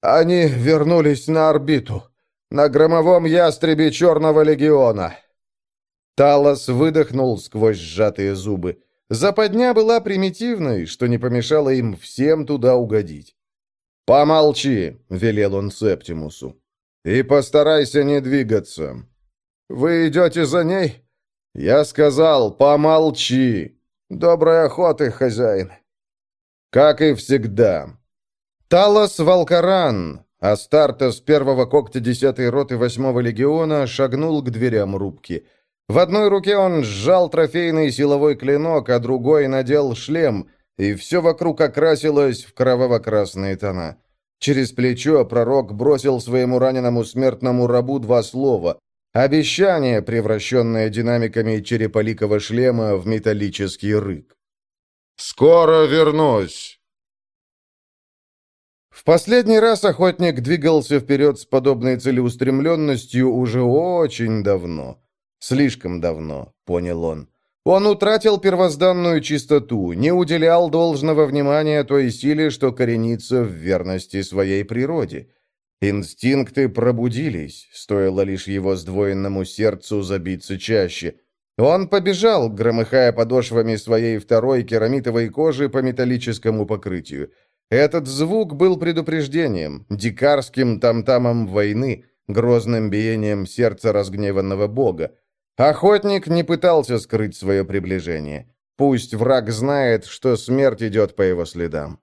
«Они вернулись на орбиту. На громовом ястребе Черного Легиона. Талос выдохнул сквозь сжатые зубы. Западня была примитивной, что не помешало им всем туда угодить. «Помолчи», — велел он Септимусу. «И постарайся не двигаться». «Вы идете за ней?» «Я сказал, помолчи. Доброй охоты, хозяин». «Как и всегда». Талос Валкаран, Астартес первого когтя десятой роты восьмого легиона, шагнул к дверям рубки — в одной руке он сжал трофейный силовой клинок, а другой надел шлем, и все вокруг окрасилось в кроваво-красные тона. Через плечо пророк бросил своему раненому смертному рабу два слова. Обещание, превращенное динамиками череполикого шлема в металлический рык. «Скоро вернусь!» В последний раз охотник двигался вперед с подобной целеустремленностью уже очень давно. Слишком давно, понял он. Он утратил первозданную чистоту, не уделял должного внимания той силе, что коренится в верности своей природе. Инстинкты пробудились, стоило лишь его сдвоенному сердцу забиться чаще. Он побежал, громыхая подошвами своей второй керамитовой кожи по металлическому покрытию. Этот звук был предупреждением, дикарским тамтамом войны, грозным биением сердца разгневанного бога. Охотник не пытался скрыть свое приближение. Пусть враг знает, что смерть идет по его следам.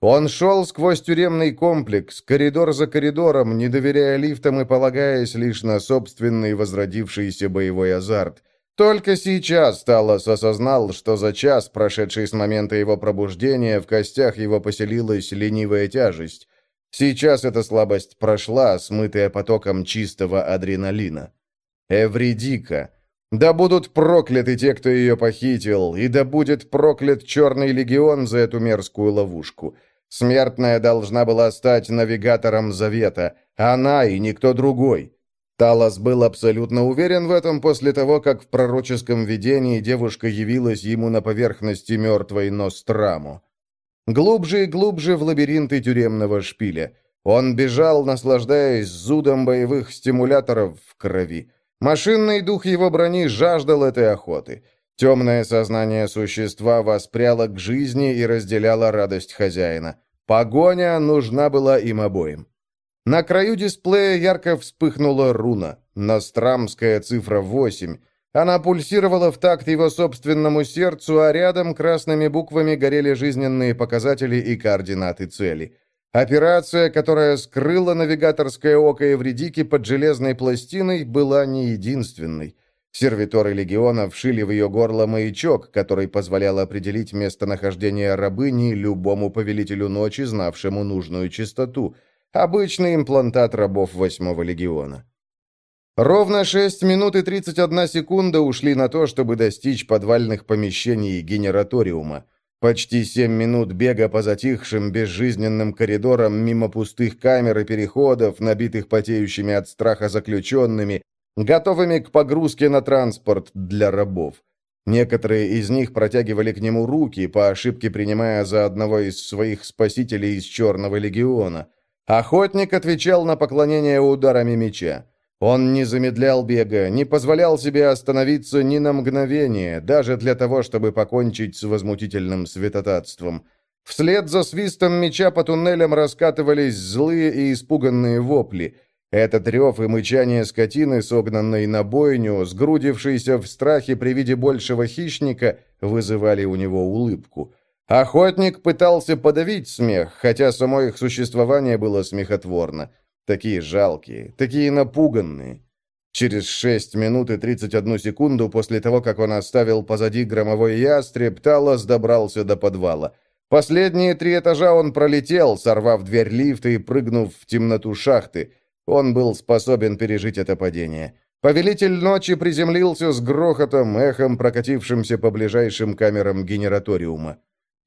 Он шел сквозь тюремный комплекс, коридор за коридором, не доверяя лифтам и полагаясь лишь на собственный возродившийся боевой азарт. Только сейчас Талос осознал, что за час, прошедший с момента его пробуждения, в костях его поселилась ленивая тяжесть. Сейчас эта слабость прошла, смытая потоком чистого адреналина. Эвридика. Да будут прокляты те, кто ее похитил, и да будет проклят Черный Легион за эту мерзкую ловушку. Смертная должна была стать навигатором Завета, она и никто другой. Талос был абсолютно уверен в этом после того, как в пророческом видении девушка явилась ему на поверхности мертвой Ностраму. Глубже и глубже в лабиринты тюремного шпиля. Он бежал, наслаждаясь зудом боевых стимуляторов в крови. Машинный дух его брони жаждал этой охоты. Темное сознание существа воспряло к жизни и разделяло радость хозяина. Погоня нужна была им обоим. На краю дисплея ярко вспыхнула руна, настрамская цифра 8. Она пульсировала в такт его собственному сердцу, а рядом красными буквами горели жизненные показатели и координаты цели. Операция, которая скрыла навигаторское око Евредики под железной пластиной, была не единственной. Сервиторы легиона вшили в ее горло маячок, который позволял определить местонахождение рабыни любому повелителю ночи, знавшему нужную частоту – Обычный имплантат рабов восьмого легиона. Ровно 6 минут и 31 секунда ушли на то, чтобы достичь подвальных помещений генераториума. Почти 7 минут бега по затихшим безжизненным коридорам мимо пустых камер и переходов, набитых потеющими от страха заключенными, готовыми к погрузке на транспорт для рабов. Некоторые из них протягивали к нему руки, по ошибке принимая за одного из своих спасителей из Черного легиона – Охотник отвечал на поклонение ударами меча. Он не замедлял бега, не позволял себе остановиться ни на мгновение, даже для того, чтобы покончить с возмутительным святотатством. Вслед за свистом меча по туннелям раскатывались злые и испуганные вопли. Этот рев и мычание скотины, согнанной на бойню, сгрудившейся в страхе при виде большего хищника, вызывали у него улыбку. Охотник пытался подавить смех, хотя само их существование было смехотворно. Такие жалкие, такие напуганные. Через 6 минут и 31 секунду после того, как он оставил позади громовой ястреб, Талос добрался до подвала. Последние три этажа он пролетел, сорвав дверь лифта и прыгнув в темноту шахты. Он был способен пережить это падение. Повелитель ночи приземлился с грохотом, эхом прокатившимся по ближайшим камерам генераториума.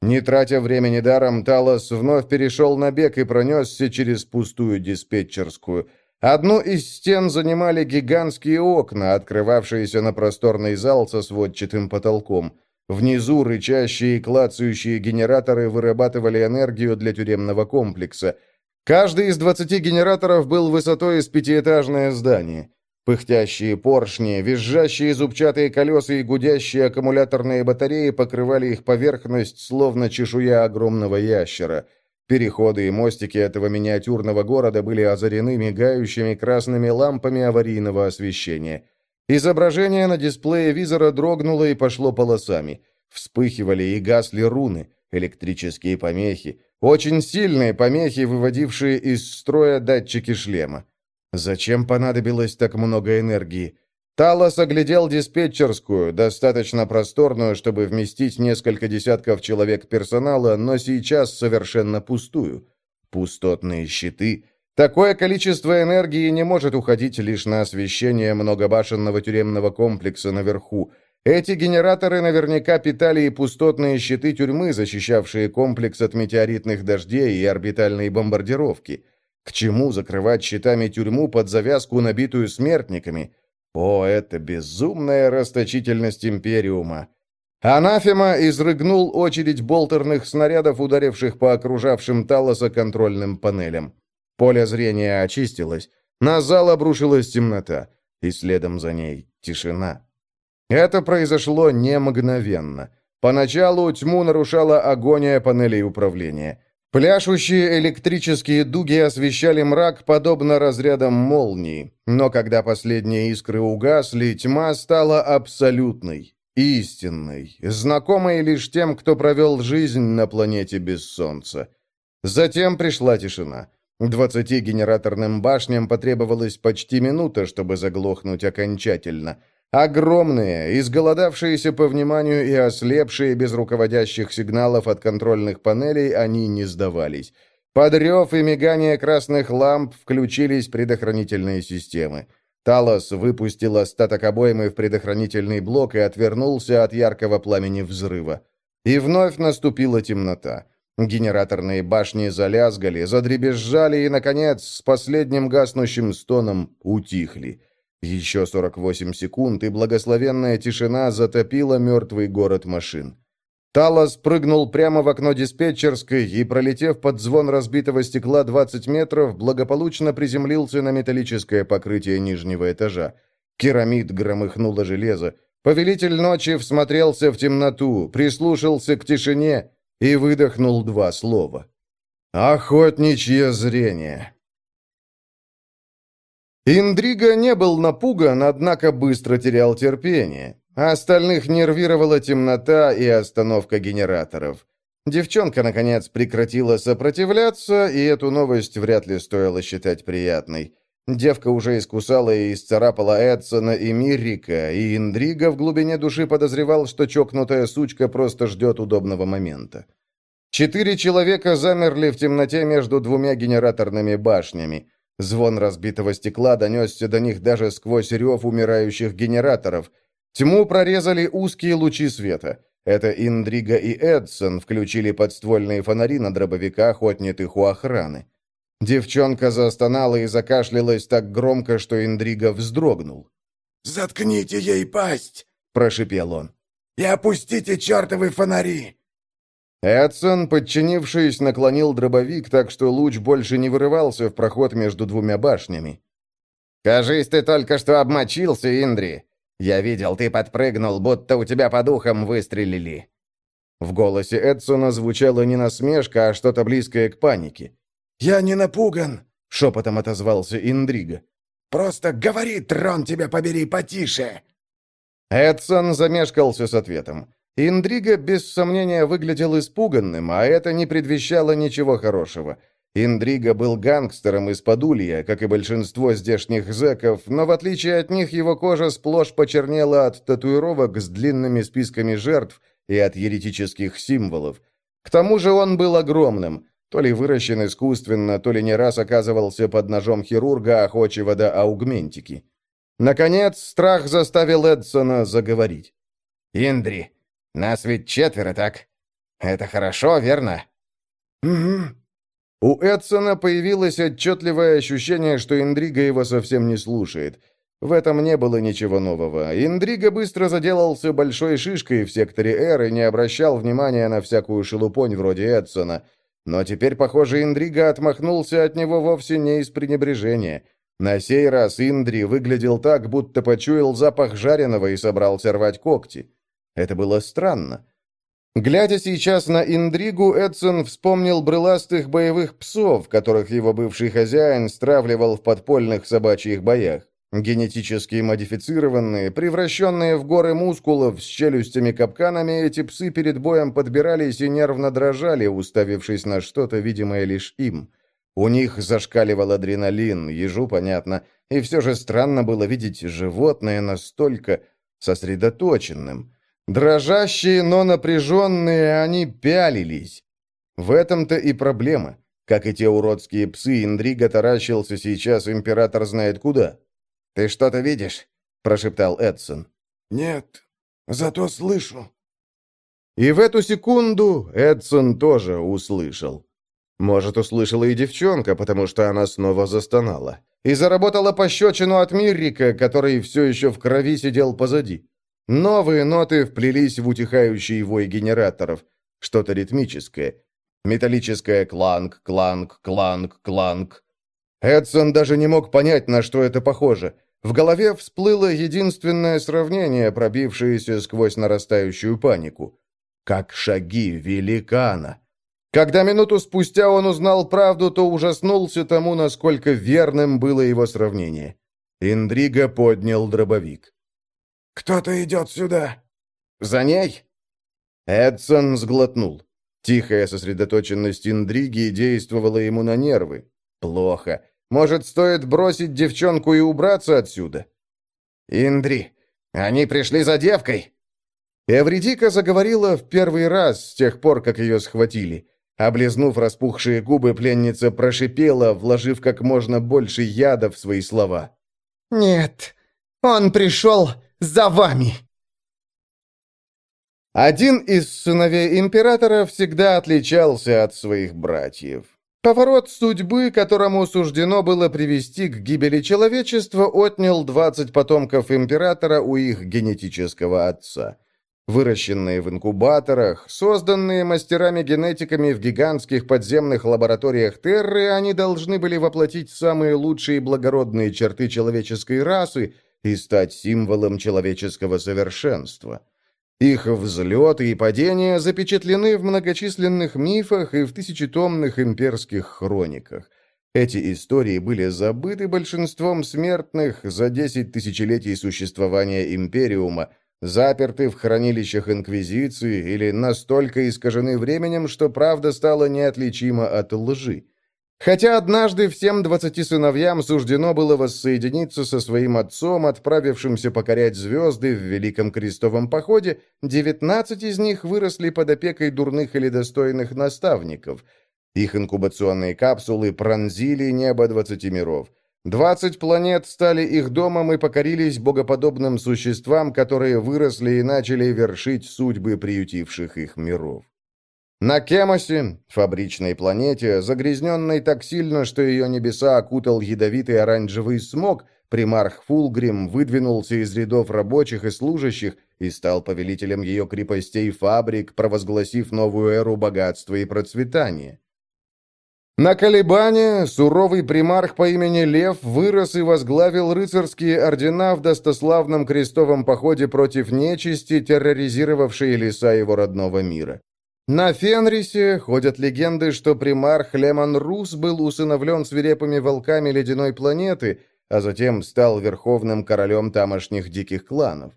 Не тратя времени даром, Талос вновь перешел на бег и пронесся через пустую диспетчерскую. Одну из стен занимали гигантские окна, открывавшиеся на просторный зал со сводчатым потолком. Внизу рычащие и клацающие генераторы вырабатывали энергию для тюремного комплекса. Каждый из 20 генераторов был высотой с пятиэтажное здание. Пыхтящие поршни, визжащие зубчатые колеса и гудящие аккумуляторные батареи покрывали их поверхность, словно чешуя огромного ящера. Переходы и мостики этого миниатюрного города были озарены мигающими красными лампами аварийного освещения. Изображение на дисплее визора дрогнуло и пошло полосами. Вспыхивали и гасли руны, электрические помехи, очень сильные помехи, выводившие из строя датчики шлема. Зачем понадобилось так много энергии? Талос оглядел диспетчерскую, достаточно просторную, чтобы вместить несколько десятков человек персонала, но сейчас совершенно пустую. Пустотные щиты. Такое количество энергии не может уходить лишь на освещение многобашенного тюремного комплекса наверху. Эти генераторы наверняка питали и пустотные щиты тюрьмы, защищавшие комплекс от метеоритных дождей и орбитальной бомбардировки. К чему закрывать щитами тюрьму под завязку, набитую смертниками? О, это безумная расточительность Империума! Анафема изрыгнул очередь болтерных снарядов, ударивших по окружавшим Талоса контрольным панелям. Поле зрения очистилось, на зал обрушилась темнота, и следом за ней тишина. Это произошло не мгновенно. Поначалу тьму нарушала агония панелей управления. Пляшущие электрические дуги освещали мрак, подобно разрядам молнии. Но когда последние искры угасли, тьма стала абсолютной, истинной, знакомой лишь тем, кто провел жизнь на планете без солнца. Затем пришла тишина. Двадцати генераторным башням потребовалось почти минута, чтобы заглохнуть окончательно. Огромные, изголодавшиеся по вниманию и ослепшие без руководящих сигналов от контрольных панелей, они не сдавались. Под рев и мигание красных ламп включились предохранительные системы. Талос выпустил остаток обоймы в предохранительный блок и отвернулся от яркого пламени взрыва. И вновь наступила темнота. Генераторные башни залязгали, задребезжали и, наконец, с последним гаснущим стоном утихли. Еще 48 секунд, и благословенная тишина затопила мертвый город машин. Талос прыгнул прямо в окно диспетчерской и, пролетев под звон разбитого стекла 20 метров, благополучно приземлился на металлическое покрытие нижнего этажа. Керамид громыхнуло железо. Повелитель ночи всмотрелся в темноту, прислушался к тишине и выдохнул два слова. «Охотничье зрение». Индриго не был напуган, однако быстро терял терпение. Остальных нервировала темнота и остановка генераторов. Девчонка, наконец, прекратила сопротивляться, и эту новость вряд ли стоило считать приятной. Девка уже искусала и исцарапала Эдсона и Миррика, и Индриго в глубине души подозревал, что чокнутая сучка просто ждет удобного момента. Четыре человека замерли в темноте между двумя генераторными башнями. Звон разбитого стекла донесся до них даже сквозь рев умирающих генераторов. Тьму прорезали узкие лучи света. Это Индрига и Эдсон включили подствольные фонари на дробовиках, отнятых у охраны. Девчонка застонала и закашлялась так громко, что Индрига вздрогнул. «Заткните ей пасть!» – прошипел он. «И опустите чертовы фонари!» Эдсон, подчинившись, наклонил дробовик так, что луч больше не вырывался в проход между двумя башнями. «Кажись, ты только что обмочился, Индри. Я видел, ты подпрыгнул, будто у тебя по духам выстрелили». В голосе Эдсона звучала не насмешка, а что-то близкое к панике. «Я не напуган», — шепотом отозвался Индрига. «Просто говори, трон тебя побери, потише!» Эдсон замешкался с ответом. Индриго, без сомнения, выглядел испуганным, а это не предвещало ничего хорошего. Индриго был гангстером из Подулья, как и большинство здешних зэков, но в отличие от них его кожа сплошь почернела от татуировок с длинными списками жертв и от еретических символов. К тому же он был огромным, то ли выращен искусственно, то ли не раз оказывался под ножом хирурга, охочего до аугментики. Наконец, страх заставил Эдсона заговорить. «Индри, нас ведь четверо, так? Это хорошо, верно?» «Угу». У Эдсона появилось отчетливое ощущение, что Индрига его совсем не слушает. В этом не было ничего нового. Индрига быстро заделался большой шишкой в секторе R и не обращал внимания на всякую шелупонь вроде Эдсона. Но теперь, похоже, Индрига отмахнулся от него вовсе не из пренебрежения. На сей раз Индри выглядел так, будто почуял запах жареного и собрался рвать когти. Это было странно. Глядя сейчас на Индригу, Эдсон вспомнил брыластых боевых псов, которых его бывший хозяин стравливал в подпольных собачьих боях. Генетически модифицированные, превращенные в горы мускулов с челюстями-капканами, эти псы перед боем подбирались и нервно дрожали, уставившись на что-то, видимое лишь им. У них зашкаливал адреналин, ежу понятно, и все же странно было видеть животное настолько сосредоточенным. Дрожащие, но напряженные, они пялились. В этом-то и проблема. Как и те уродские псы, Индриго таращился сейчас император знает куда. «Ты что-то видишь?» – прошептал Эдсон. «Нет, зато слышу». И в эту секунду Эдсон тоже услышал. Может, услышала и девчонка, потому что она снова застонала. и заработала пощечину от Миррика, который все еще в крови сидел позади. Новые ноты вплелись в утихающий вой генераторов. Что-то ритмическое. Металлическое кланг, кланг, кланг, кланг. Эдсон даже не мог понять, на что это похоже. В голове всплыло единственное сравнение, пробившееся сквозь нарастающую панику. Как шаги великана. Когда минуту спустя он узнал правду, то ужаснулся тому, насколько верным было его сравнение. Индриго поднял дробовик. «Кто-то идет сюда!» «За ней?» Эдсон сглотнул. Тихая сосредоточенность Индриги действовала ему на нервы. Плохо. Может, стоит бросить девчонку и убраться отсюда? «Индри, они пришли за девкой!» Эвредика заговорила в первый раз с тех пор, как ее схватили. Облизнув распухшие губы, пленница прошипела, вложив как можно больше яда в свои слова. «Нет, он пришел за вами!» Один из сыновей императора всегда отличался от своих братьев. Поворот судьбы, которому суждено было привести к гибели человечества, отнял 20 потомков императора у их генетического отца. Выращенные в инкубаторах, созданные мастерами-генетиками в гигантских подземных лабораториях Терры, они должны были воплотить самые лучшие благородные черты человеческой расы и стать символом человеческого совершенства. Их взлеты и падения запечатлены в многочисленных мифах и в тысячетомных имперских хрониках. Эти истории были забыты большинством смертных за десять тысячелетий существования Империума, заперты в хранилищах Инквизиции или настолько искажены временем, что правда стала неотличима от лжи. Хотя однажды всем двадцати сыновьям суждено было воссоединиться со своим отцом, отправившимся покорять звезды в Великом Крестовом походе, девятнадцать из них выросли под опекой дурных или достойных наставников. Их инкубационные капсулы пронзили небо двадцати миров. Двадцать планет стали их домом и покорились богоподобным существам, которые выросли и начали вершить судьбы приютивших их миров. На Кемосе, фабричной планете, загрязненной так сильно, что ее небеса окутал ядовитый оранжевый смог, примарх Фулгрим выдвинулся из рядов рабочих и служащих и стал повелителем ее крепостей фабрик, провозгласив новую эру богатства и процветания. На Колебане суровый примарх по имени Лев вырос и возглавил рыцарские ордена в достославном крестовом походе против нечисти, терроризировавшей леса его родного мира. На Фенрисе ходят легенды, что примарх Лемон Рус был усыновлен свирепыми волками ледяной планеты, а затем стал верховным королем тамошних диких кланов.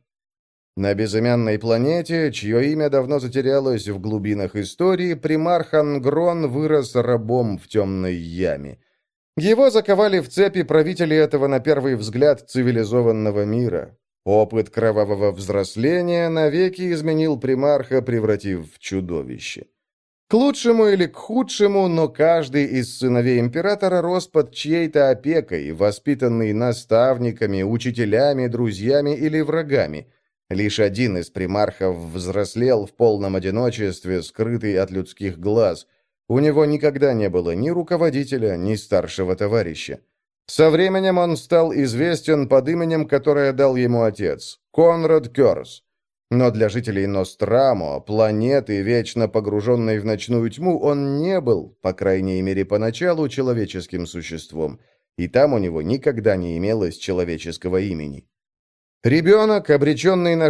На безымянной планете, чье имя давно затерялось в глубинах истории, примарх Ангрон вырос рабом в темной яме. Его заковали в цепи правители этого, на первый взгляд, цивилизованного мира. Опыт кровавого взросления навеки изменил примарха, превратив в чудовище. К лучшему или к худшему, но каждый из сыновей императора рос под чьей-то опекой, воспитанный наставниками, учителями, друзьями или врагами. Лишь один из примархов взрослел в полном одиночестве, скрытый от людских глаз. У него никогда не было ни руководителя, ни старшего товарища. Со временем он стал известен под именем, которое дал ему отец – Конрад Кёрс. Но для жителей Нострамо, планеты, вечно погруженной в ночную тьму, он не был, по крайней мере поначалу, человеческим существом, и там у него никогда не имелось человеческого имени. Ребенок, обреченный на